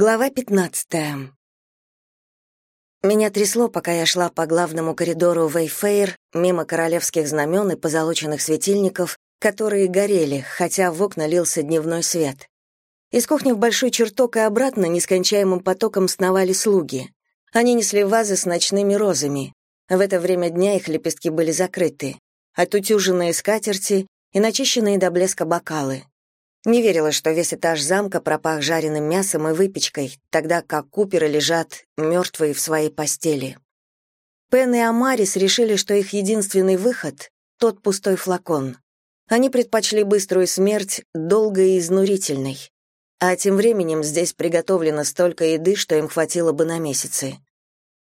Глава 15. Меня трясло, пока я шла по главному коридору Вейфейр, мимо королевских знамен и позолоченных светильников, которые горели, хотя в окна лился дневной свет. Из кухни в большой чертог и обратно нескончаемым потоком сновали слуги. Они несли вазы с ночными розами. В это время дня их лепестки были закрыты. Отутюженные скатерти и начищенные до блеска бокалы. Не верила, что весь этаж замка пропах жареным мясом и выпечкой, тогда как Куперы лежат мертвые в своей постели. Пен и Амарис решили, что их единственный выход — тот пустой флакон. Они предпочли быструю смерть, долгой и изнурительной. А тем временем здесь приготовлено столько еды, что им хватило бы на месяцы.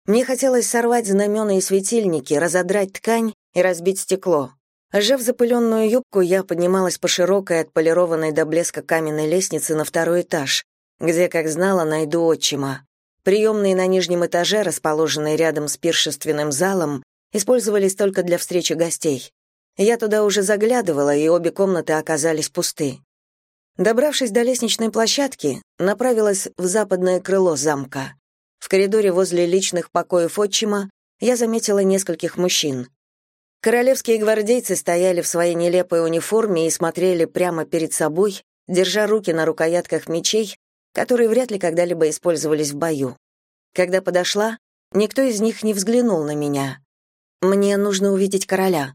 Мне хотелось сорвать знамена и светильники, разодрать ткань и разбить стекло. Сжав запыленную юбку, я поднималась по широкой, отполированной до блеска каменной лестнице на второй этаж, где, как знала, найду отчима. Приемные на нижнем этаже, расположенные рядом с пиршественным залом, использовались только для встречи гостей. Я туда уже заглядывала, и обе комнаты оказались пусты. Добравшись до лестничной площадки, направилась в западное крыло замка. В коридоре возле личных покоев отчима я заметила нескольких мужчин. Королевские гвардейцы стояли в своей нелепой униформе и смотрели прямо перед собой, держа руки на рукоятках мечей, которые вряд ли когда-либо использовались в бою. Когда подошла, никто из них не взглянул на меня. Мне нужно увидеть короля.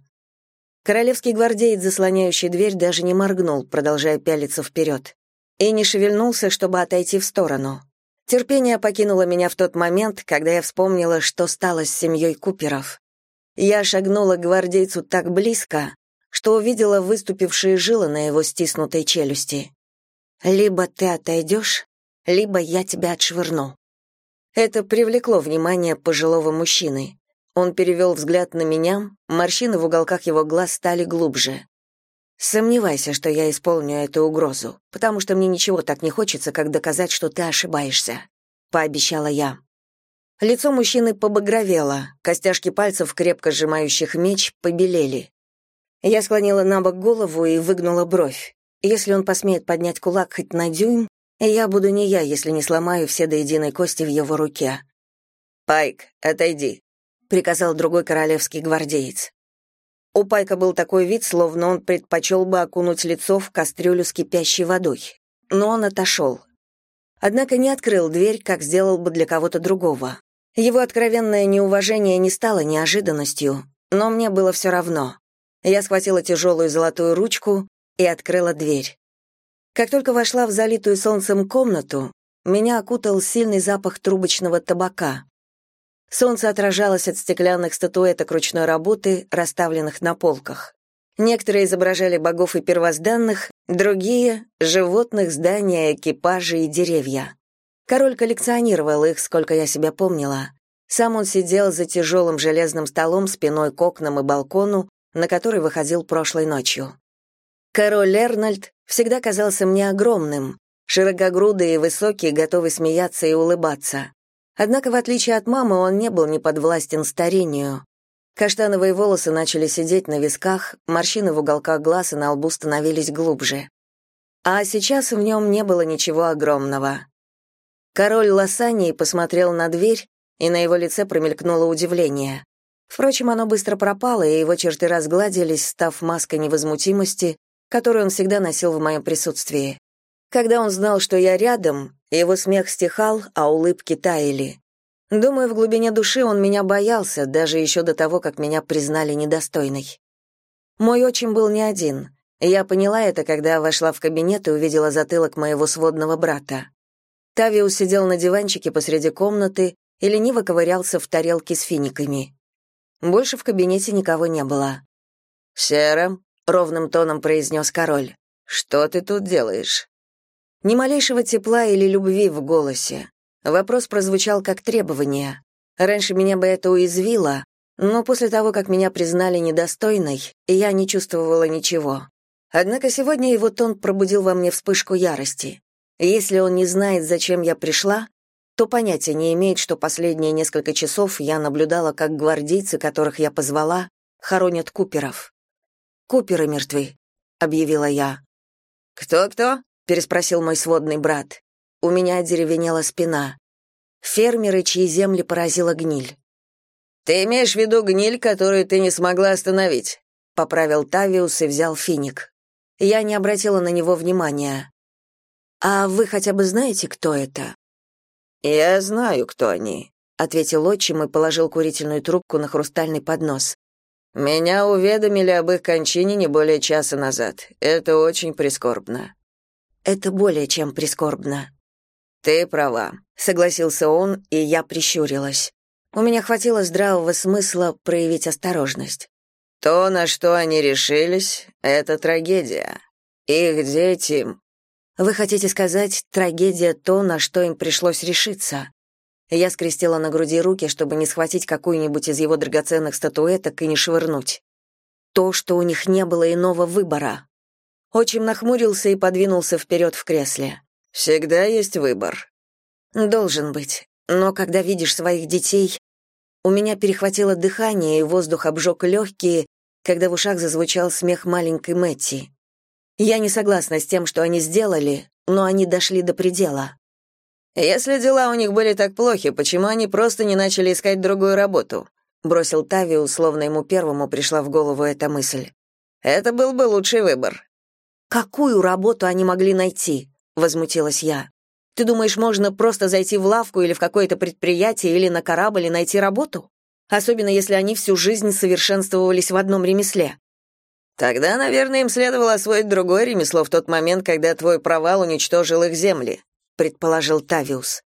Королевский гвардеец, заслоняющий дверь, даже не моргнул, продолжая пялиться вперед, и не шевельнулся, чтобы отойти в сторону. Терпение покинуло меня в тот момент, когда я вспомнила, что стало с семьей Куперов. Я шагнула к гвардейцу так близко, что увидела выступившие жилы на его стиснутой челюсти. «Либо ты отойдешь, либо я тебя отшвырну». Это привлекло внимание пожилого мужчины. Он перевел взгляд на меня, морщины в уголках его глаз стали глубже. «Сомневайся, что я исполню эту угрозу, потому что мне ничего так не хочется, как доказать, что ты ошибаешься», — пообещала я. Лицо мужчины побагровело, костяшки пальцев, крепко сжимающих меч, побелели. Я склонила на бок голову и выгнула бровь. Если он посмеет поднять кулак хоть на дюйм, я буду не я, если не сломаю все до единой кости в его руке. «Пайк, отойди», — приказал другой королевский гвардеец. У Пайка был такой вид, словно он предпочел бы окунуть лицо в кастрюлю с кипящей водой. Но он отошел. Однако не открыл дверь, как сделал бы для кого-то другого. Его откровенное неуважение не стало неожиданностью, но мне было все равно. Я схватила тяжелую золотую ручку и открыла дверь. Как только вошла в залитую солнцем комнату, меня окутал сильный запах трубочного табака. Солнце отражалось от стеклянных статуэток ручной работы, расставленных на полках. Некоторые изображали богов и первозданных, другие — животных, здания, экипажи и деревья. Король коллекционировал их, сколько я себя помнила. Сам он сидел за тяжелым железным столом спиной к окнам и балкону, на который выходил прошлой ночью. Король Эрнольд всегда казался мне огромным, широкогрудый и высокий, готовый смеяться и улыбаться. Однако, в отличие от мамы, он не был неподвластен старению. Каштановые волосы начали сидеть на висках, морщины в уголках глаз и на лбу становились глубже. А сейчас в нем не было ничего огромного. Король Лосании посмотрел на дверь, и на его лице промелькнуло удивление. Впрочем, оно быстро пропало, и его черты разгладились, став маской невозмутимости, которую он всегда носил в моем присутствии. Когда он знал, что я рядом, его смех стихал, а улыбки таяли. Думаю, в глубине души он меня боялся, даже еще до того, как меня признали недостойной. Мой отчим был не один. Я поняла это, когда вошла в кабинет и увидела затылок моего сводного брата. Тавиус сидел на диванчике посреди комнаты и лениво ковырялся в тарелке с финиками. Больше в кабинете никого не было. «Сера», — ровным тоном произнес король, — «что ты тут делаешь?» Ни малейшего тепла или любви в голосе. Вопрос прозвучал как требование. Раньше меня бы это уязвило, но после того, как меня признали недостойной, я не чувствовала ничего. Однако сегодня его тон пробудил во мне вспышку ярости. Если он не знает, зачем я пришла, то понятия не имеет, что последние несколько часов я наблюдала, как гвардейцы, которых я позвала, хоронят Куперов. «Куперы мертвы», — объявила я. «Кто-кто?» — переспросил мой сводный брат. у меня деревенела спина. Фермеры, чьи земли поразила гниль. «Ты имеешь в виду гниль, которую ты не смогла остановить?» — поправил Тавиус и взял финик. Я не обратила на него внимания. «А вы хотя бы знаете, кто это?» «Я знаю, кто они», — ответил отчим и положил курительную трубку на хрустальный поднос. «Меня уведомили об их кончине не более часа назад. Это очень прискорбно». «Это более чем прискорбно». «Ты права», — согласился он, и я прищурилась. У меня хватило здравого смысла проявить осторожность. То, на что они решились, это трагедия. Их дети... Вы хотите сказать, трагедия то, на что им пришлось решиться? Я скрестила на груди руки, чтобы не схватить какую-нибудь из его драгоценных статуэток и не швырнуть. То, что у них не было иного выбора. Отчим нахмурился и подвинулся вперед в кресле. «Всегда есть выбор». «Должен быть. Но когда видишь своих детей, у меня перехватило дыхание, и воздух обжег легкие, когда в ушах зазвучал смех маленькой Мэтти. Я не согласна с тем, что они сделали, но они дошли до предела. Если дела у них были так плохи, почему они просто не начали искать другую работу? бросил Тавиу, словно ему первому пришла в голову эта мысль. Это был бы лучший выбор. Какую работу они могли найти? возмутилась я. Ты думаешь, можно просто зайти в лавку или в какое-то предприятие или на корабль и найти работу? Особенно если они всю жизнь совершенствовались в одном ремесле. Тогда, наверное, им следовало освоить другое ремесло в тот момент, когда твой провал уничтожил их земли, предположил Тавиус.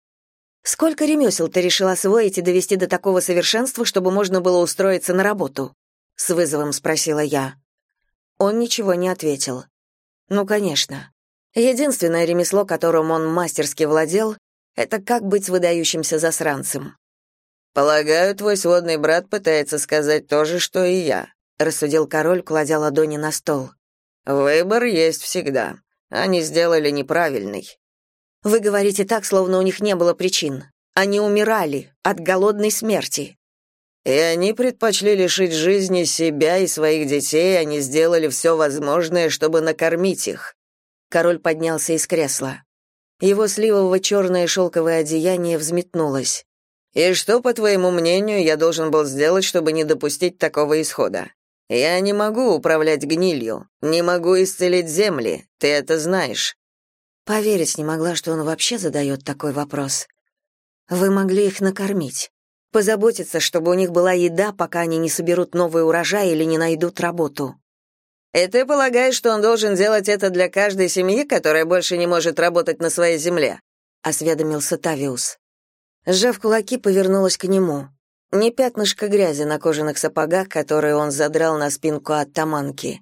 Сколько ремесел ты решил освоить и довести до такого совершенства, чтобы можно было устроиться на работу? с вызовом спросила я. Он ничего не ответил. Ну, конечно. Единственное ремесло, которым он мастерски владел, это как быть выдающимся засранцем. «Полагаю, твой сводный брат пытается сказать то же, что и я», — рассудил король, кладя ладони на стол. «Выбор есть всегда. Они сделали неправильный». «Вы говорите так, словно у них не было причин. Они умирали от голодной смерти». «И они предпочли лишить жизни себя и своих детей, они сделали все возможное, чтобы накормить их. Король поднялся из кресла. Его сливово-черное шелковое одеяние взметнулось. «И что, по твоему мнению, я должен был сделать, чтобы не допустить такого исхода? Я не могу управлять гнилью, не могу исцелить земли, ты это знаешь». Поверить не могла, что он вообще задает такой вопрос. «Вы могли их накормить, позаботиться, чтобы у них была еда, пока они не соберут новый урожай или не найдут работу». И ты полагаешь, что он должен делать это для каждой семьи, которая больше не может работать на своей земле?» — осведомился Тавиус. Сжав кулаки, повернулась к нему. Не пятнышко грязи на кожаных сапогах, которые он задрал на спинку от таманки.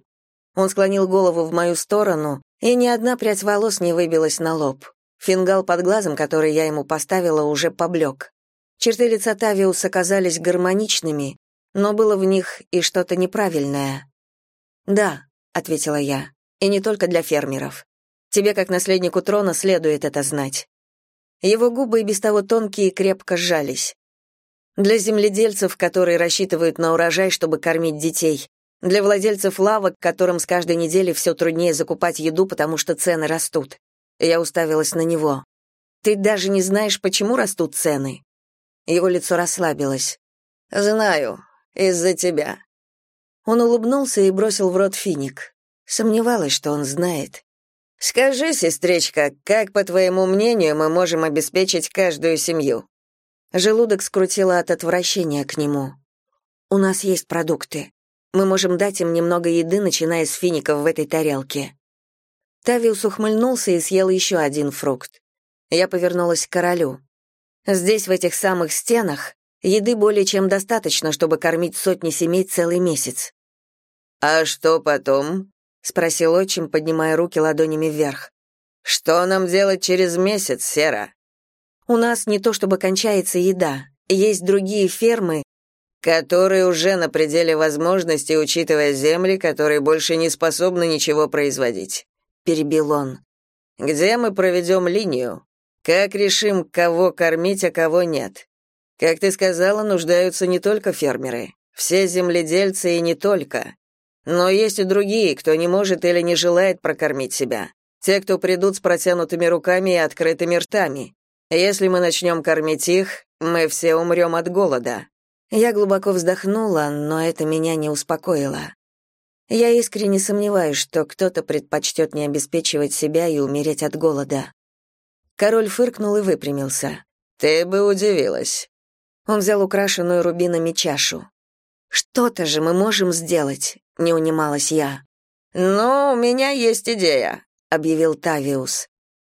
Он склонил голову в мою сторону, и ни одна прядь волос не выбилась на лоб. Фингал под глазом, который я ему поставила, уже поблек. Черты лица Тавиуса казались гармоничными, но было в них и что-то неправильное. «Да», — ответила я, — «и не только для фермеров. Тебе, как наследнику трона, следует это знать». Его губы и без того тонкие крепко сжались. Для земледельцев, которые рассчитывают на урожай, чтобы кормить детей, для владельцев лавок, которым с каждой недели все труднее закупать еду, потому что цены растут. Я уставилась на него. «Ты даже не знаешь, почему растут цены?» Его лицо расслабилось. «Знаю, из-за тебя. Он улыбнулся и бросил в рот финик. Сомневалась, что он знает. «Скажи, сестричка, как, по твоему мнению, мы можем обеспечить каждую семью?» Желудок скрутило от отвращения к нему. «У нас есть продукты. Мы можем дать им немного еды, начиная с фиников в этой тарелке». Тавиус ухмыльнулся и съел еще один фрукт. Я повернулась к королю. Здесь, в этих самых стенах, еды более чем достаточно, чтобы кормить сотни семей целый месяц. «А что потом?» — спросил отчим, поднимая руки ладонями вверх. «Что нам делать через месяц, Сера?» «У нас не то чтобы кончается еда. Есть другие фермы, которые уже на пределе возможностей, учитывая земли, которые больше не способны ничего производить», — перебил он. «Где мы проведем линию? Как решим, кого кормить, а кого нет? Как ты сказала, нуждаются не только фермеры, все земледельцы и не только. Но есть и другие, кто не может или не желает прокормить себя. Те, кто придут с протянутыми руками и открытыми ртами. Если мы начнем кормить их, мы все умрем от голода». Я глубоко вздохнула, но это меня не успокоило. Я искренне сомневаюсь, что кто-то предпочтет не обеспечивать себя и умереть от голода. Король фыркнул и выпрямился. «Ты бы удивилась». Он взял украшенную рубинами чашу. «Что-то же мы можем сделать», — не унималась я. «Ну, у меня есть идея», — объявил Тавиус.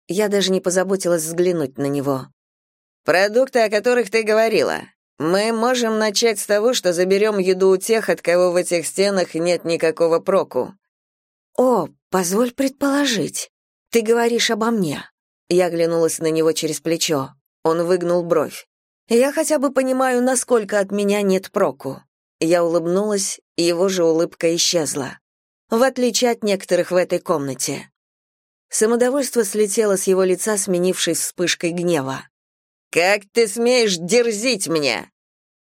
Я даже не позаботилась взглянуть на него. «Продукты, о которых ты говорила. Мы можем начать с того, что заберем еду у тех, от кого в этих стенах нет никакого проку». «О, позволь предположить. Ты говоришь обо мне». Я оглянулась на него через плечо. Он выгнул бровь. «Я хотя бы понимаю, насколько от меня нет проку». Я улыбнулась, и его же улыбка исчезла. В отличие от некоторых в этой комнате. Самодовольство слетело с его лица, сменившись вспышкой гнева. «Как ты смеешь дерзить мне?»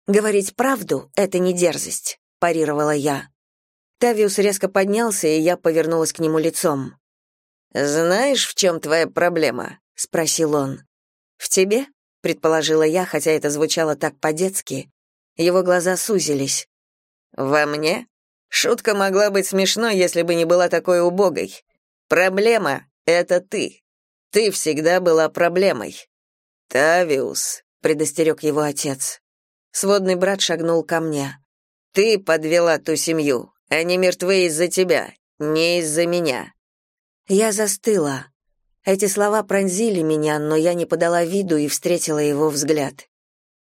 «Говорить правду — это не дерзость», — парировала я. Тавиус резко поднялся, и я повернулась к нему лицом. «Знаешь, в чем твоя проблема?» — спросил он. «В тебе?» — предположила я, хотя это звучало так по-детски. Его глаза сузились. «Во мне? Шутка могла быть смешной, если бы не была такой убогой. Проблема — это ты. Ты всегда была проблемой». «Тавиус», — предостерег его отец. Сводный брат шагнул ко мне. «Ты подвела ту семью. Они мертвы из-за тебя, не из-за меня». Я застыла. Эти слова пронзили меня, но я не подала виду и встретила его взгляд.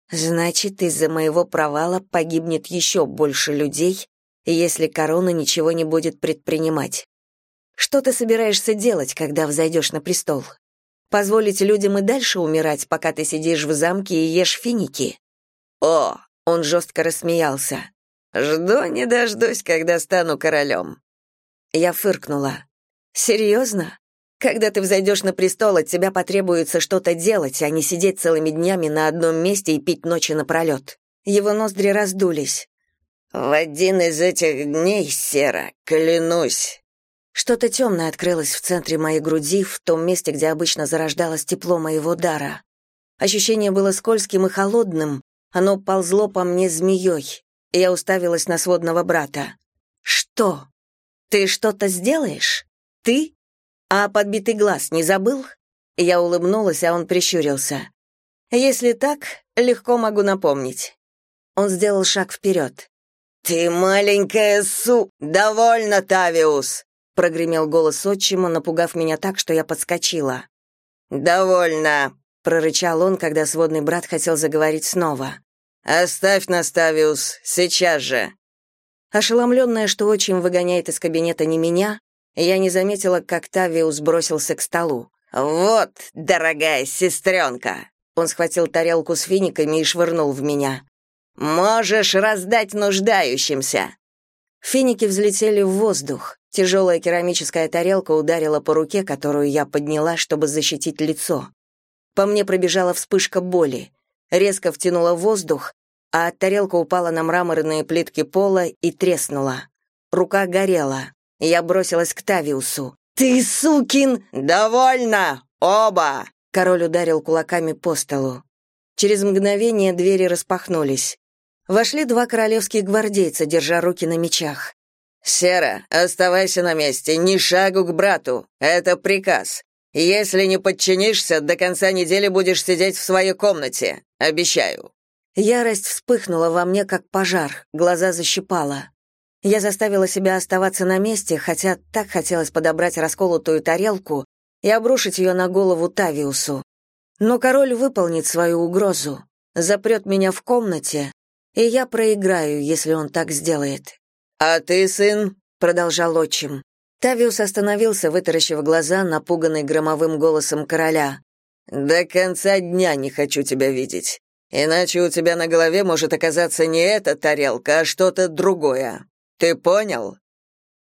Значит, из-за моего провала погибнет еще больше людей, если корона ничего не будет предпринимать. Что ты собираешься делать, когда взойдешь на престол? Позволить людям и дальше умирать, пока ты сидишь в замке и ешь финики? О, он жестко рассмеялся. Жду не дождусь, когда стану королем». Я фыркнула. Серьезно? Когда ты взойдешь на престол, от тебя потребуется что-то делать, а не сидеть целыми днями на одном месте и пить ночи напролет. Его ноздри раздулись. В один из этих дней, Сера, клянусь. Что-то темное открылось в центре моей груди, в том месте, где обычно зарождалось тепло моего дара. Ощущение было скользким и холодным, оно ползло по мне змеей, и я уставилась на сводного брата. «Что? Ты что-то сделаешь? Ты?» «А подбитый глаз не забыл?» Я улыбнулась, а он прищурился. «Если так, легко могу напомнить». Он сделал шаг вперед. «Ты маленькая су... Довольно, Тавиус!» Прогремел голос отчима, напугав меня так, что я подскочила. «Довольно!» — прорычал он, когда сводный брат хотел заговорить снова. «Оставь нас, Тавиус, сейчас же!» Ошеломленная, что отчим выгоняет из кабинета не меня, я не заметила, как Тавиус бросился к столу. «Вот, дорогая сестренка!» Он схватил тарелку с финиками и швырнул в меня. «Можешь раздать нуждающимся!» Финики взлетели в воздух. Тяжелая керамическая тарелка ударила по руке, которую я подняла, чтобы защитить лицо. По мне пробежала вспышка боли. Резко втянула воздух, а тарелка упала на мраморные плитки пола и треснула. Рука горела. Я бросилась к Тавиусу. «Ты сукин!» «Довольно! Оба!» Король ударил кулаками по столу. Через мгновение двери распахнулись. Вошли два королевских гвардейца, держа руки на мечах. «Сера, оставайся на месте, ни шагу к брату. Это приказ. Если не подчинишься, до конца недели будешь сидеть в своей комнате. Обещаю». Ярость вспыхнула во мне, как пожар, глаза защипала. Я заставила себя оставаться на месте, хотя так хотелось подобрать расколотую тарелку и обрушить ее на голову Тавиусу. Но король выполнит свою угрозу, запрет меня в комнате, и я проиграю, если он так сделает. «А ты, сын?» — продолжал отчим. Тавиус остановился, вытаращив глаза, напуганный громовым голосом короля. «До конца дня не хочу тебя видеть. Иначе у тебя на голове может оказаться не эта тарелка, а что-то другое. Ты понял?»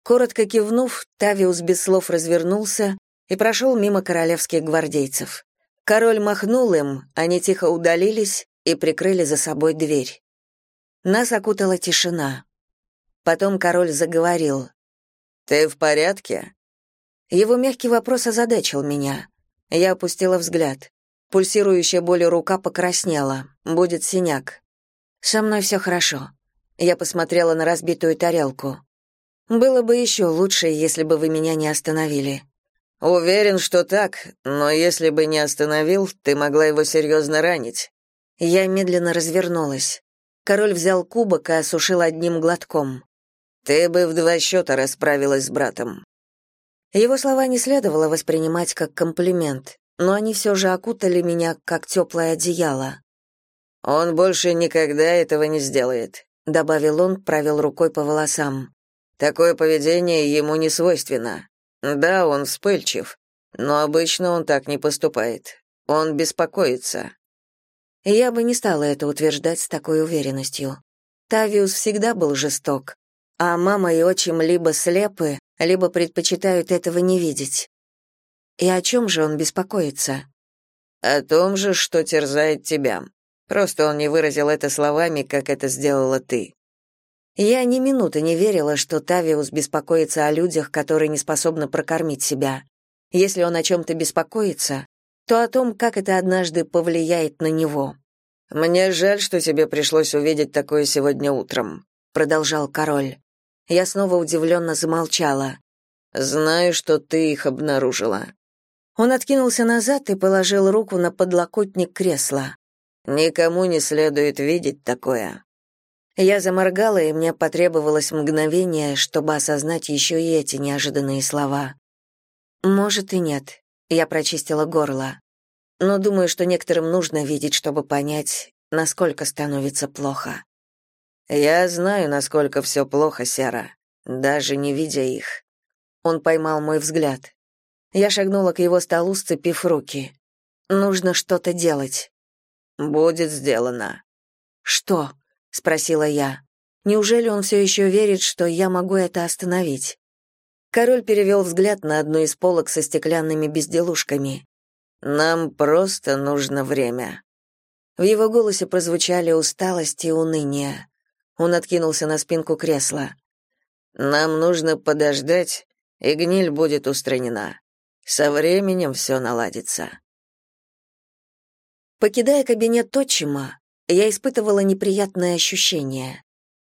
Коротко кивнув, Тавиус без слов развернулся и прошел мимо королевских гвардейцев. Король махнул им, они тихо удалились и прикрыли за собой дверь. Нас окутала тишина. Потом король заговорил. «Ты в порядке?» Его мягкий вопрос озадачил меня. Я опустила взгляд. Пульсирующая болью рука покраснела. Будет синяк. «Со мной все хорошо». Я посмотрела на разбитую тарелку. «Было бы еще лучше, если бы вы меня не остановили». «Уверен, что так, но если бы не остановил, ты могла его серьезно ранить». Я медленно развернулась. Король взял кубок и осушил одним глотком. «Ты бы в два счета расправилась с братом». Его слова не следовало воспринимать как комплимент, но они все же окутали меня, как теплое одеяло. «Он больше никогда этого не сделает», — добавил он, провел рукой по волосам. «Такое поведение ему не свойственно. Да, он вспыльчив, но обычно он так не поступает. Он беспокоится». Я бы не стала это утверждать с такой уверенностью. Тавиус всегда был жесток, а мама и отчим либо слепы, либо предпочитают этого не видеть. И о чем же он беспокоится? О том же, что терзает тебя. Просто он не выразил это словами, как это сделала ты. Я ни минуты не верила, что Тавиус беспокоится о людях, которые не способны прокормить себя. Если он о чем-то беспокоится, то о том, как это однажды повлияет на него. «Мне жаль, что тебе пришлось увидеть такое сегодня утром», — продолжал король. Я снова удивленно замолчала. «Знаю, что ты их обнаружила». Он откинулся назад и положил руку на подлокотник кресла. «Никому не следует видеть такое». Я заморгала, и мне потребовалось мгновение, чтобы осознать еще и эти неожиданные слова. «Может и нет», — я прочистила горло. «Но думаю, что некоторым нужно видеть, чтобы понять, насколько становится плохо». Я знаю, насколько все плохо, Сера, даже не видя их. Он поймал мой взгляд. Я шагнула к его столу, сцепив руки. Нужно что-то делать. Будет сделано. Что? спросила я. Неужели он все еще верит, что я могу это остановить? Король перевел взгляд на одну из полок со стеклянными безделушками. Нам просто нужно время. В его голосе прозвучали усталость и уныние. Он откинулся на спинку кресла. Нам нужно подождать, и гниль будет устранена. Со временем все наладится. Покидая кабинет отчима, я испытывала неприятное ощущение.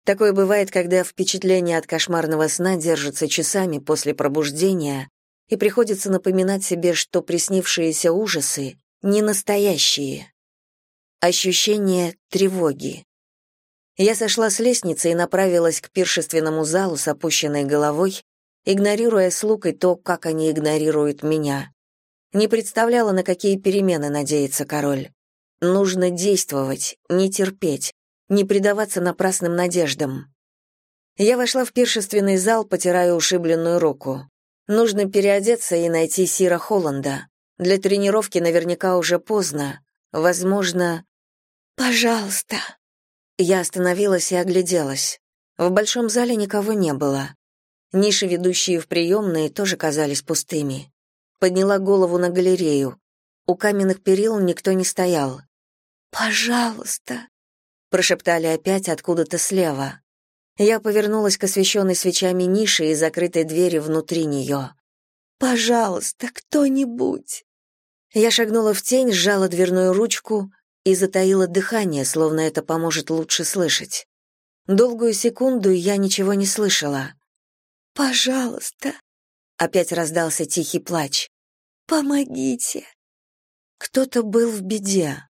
Такое бывает, когда впечатление от кошмарного сна держится часами после пробуждения, и приходится напоминать себе, что приснившиеся ужасы не настоящие. Ощущение тревоги. Я сошла с лестницы и направилась к пиршественному залу с опущенной головой, игнорируя слуг и то, как они игнорируют меня. Не представляла, на какие перемены надеется король. Нужно действовать, не терпеть, не предаваться напрасным надеждам. Я вошла в пиршественный зал, потирая ушибленную руку. Нужно переодеться и найти Сира Холланда. Для тренировки наверняка уже поздно. Возможно... «Пожалуйста», я остановилась и огляделась. В большом зале никого не было. Ниши, ведущие в приемные, тоже казались пустыми. Подняла голову на галерею. У каменных перил никто не стоял. «Пожалуйста», — прошептали опять откуда-то слева. Я повернулась к освещенной свечами нише и закрытой двери внутри нее. «Пожалуйста, кто-нибудь!» Я шагнула в тень, сжала дверную ручку, и затаила дыхание, словно это поможет лучше слышать. Долгую секунду я ничего не слышала. «Пожалуйста!» — опять раздался тихий плач. «Помогите!» Кто-то был в беде.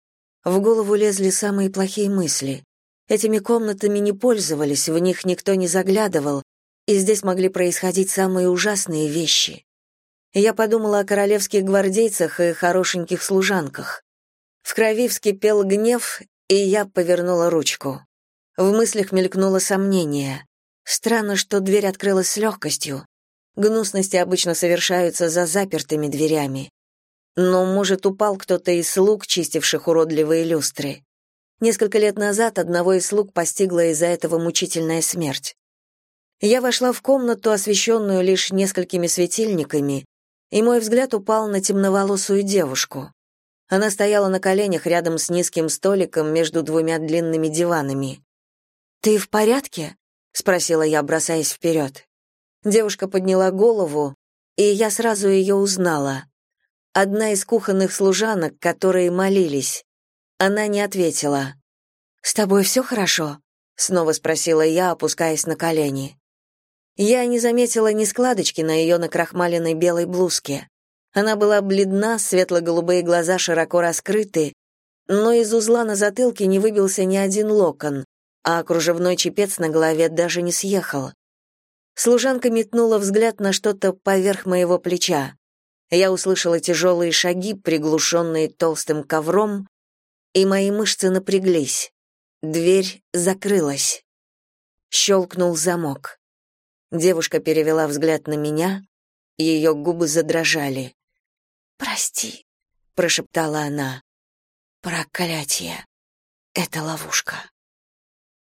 В голову лезли самые плохие мысли. Этими комнатами не пользовались, в них никто не заглядывал, и здесь могли происходить самые ужасные вещи. Я подумала о королевских гвардейцах и хорошеньких служанках. В крови вскипел гнев, и я повернула ручку. В мыслях мелькнуло сомнение. Странно, что дверь открылась с легкостью. Гнусности обычно совершаются за запертыми дверями. Но, может, упал кто-то из слуг, чистивших уродливые люстры. Несколько лет назад одного из слуг постигла из-за этого мучительная смерть. Я вошла в комнату, освещенную лишь несколькими светильниками, и мой взгляд упал на темноволосую девушку. Она стояла на коленях рядом с низким столиком между двумя длинными диванами. «Ты в порядке?» — спросила я, бросаясь вперед. Девушка подняла голову, и я сразу ее узнала. Одна из кухонных служанок, которые молились. Она не ответила. «С тобой все хорошо?» — снова спросила я, опускаясь на колени. Я не заметила ни складочки на ее накрахмаленной белой блузке. Она была бледна, светло-голубые глаза широко раскрыты, но из узла на затылке не выбился ни один локон, а кружевной чепец на голове даже не съехал. Служанка метнула взгляд на что-то поверх моего плеча. Я услышала тяжелые шаги, приглушенные толстым ковром, и мои мышцы напряглись. Дверь закрылась. Щелкнул замок. Девушка перевела взгляд на меня, ее губы задрожали. «Прости», — прошептала она. «Проклятие! Это ловушка».